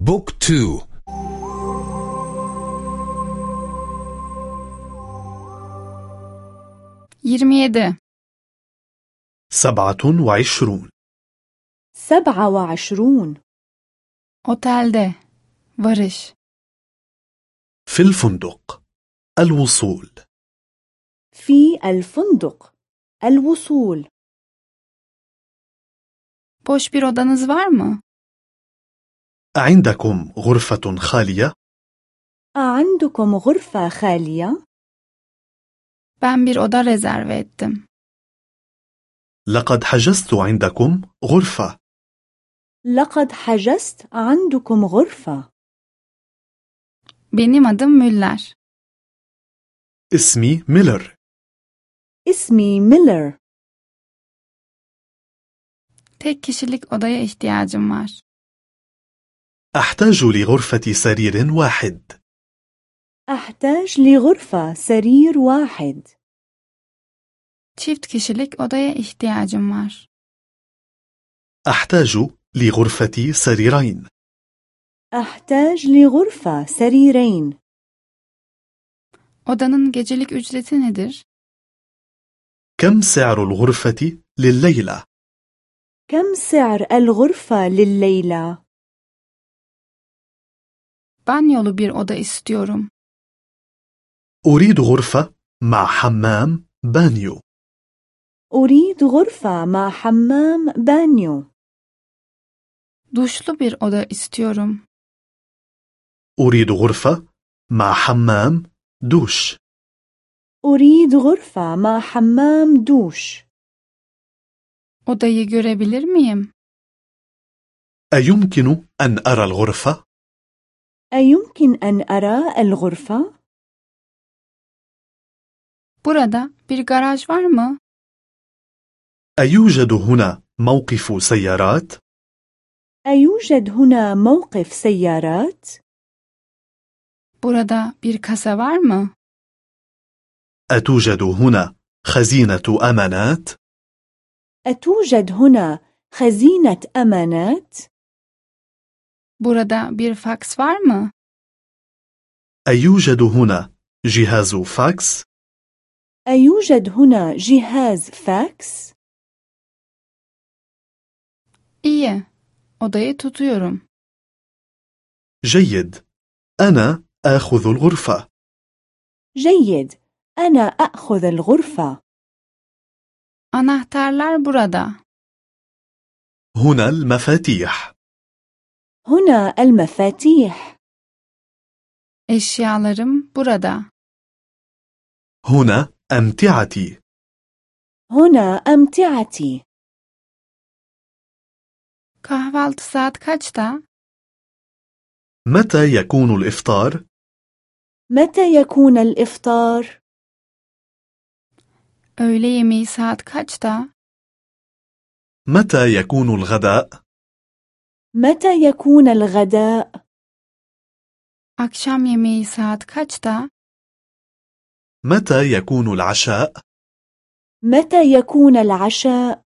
بوك تو يرميدي سبعة وعشرون. سبعة وعشرون. otelde varış في الفندق. الوصول. في الفندق. الوصول. Boş bir odanız var mı أعندكم غرفة خالية؟ أعندكم غرفة خالية؟ ben bir oda rezerve ettim. لقد حجزت عندكم غرفة. لقد حجزت عندكم غرفة. Benim adım Müller. اسمي ميلر. اسمي ميلر. Tek kişilik odaya ihtiyacım var. أحتاج لغرفة سرير واحد. أحتاج لغرفة سرير واحد. çift kişilik odaya ihtiyacım var أحتاج لغرفة سريرين. أحتاج لغرفة سريرين. odanın gecelik ücreti nedir كم سعر الغرفة لليلة؟ كم سعر الغرفة لليلة؟ Banyolu bir oda istiyorum. أريد غرفة مع حمام بانيو. أريد غرفة مع حمام بانيو. duşlu bir oda istiyorum. أريد غرفة مع حمام دوش. أريد غرفة مع حمام دوش. Odayı görebilir miyim? أيمكن أن أرى الغرفة؟ أيمكن أن أرى الغرفة؟ burada bir garaj var mı أيوجد هنا موقف سيارات؟ أيوجد هنا موقف سيارات؟ burada bir kasa var mı أتوجد هنا خزينة أمانات؟ أتوجد هنا خزينة أمانات؟ Burada bir faks var mı? أيوجد هنا جهاز فاكس؟ أيوجد هنا جهاز فاكس؟ iyi. Odayı tutuyorum. جيد. أنا آخذ الغرفة. جيد. أنا أخذ الغرفة. Anahtarlar burada. هنا المفاتيح. هنا المفاتيح eşyalarım burada هنا أمتعتي هنا أمتعتي kahvaltı saat kaçta متى يكون الإفطار؟ متى يكون الإفطار؟ öğle yemeği saat kaçta متى يكون الغداء؟ متى يكون الغداء؟ akşam yemeği saat kaçta متى يكون العشاء؟ متى يكون العشاء؟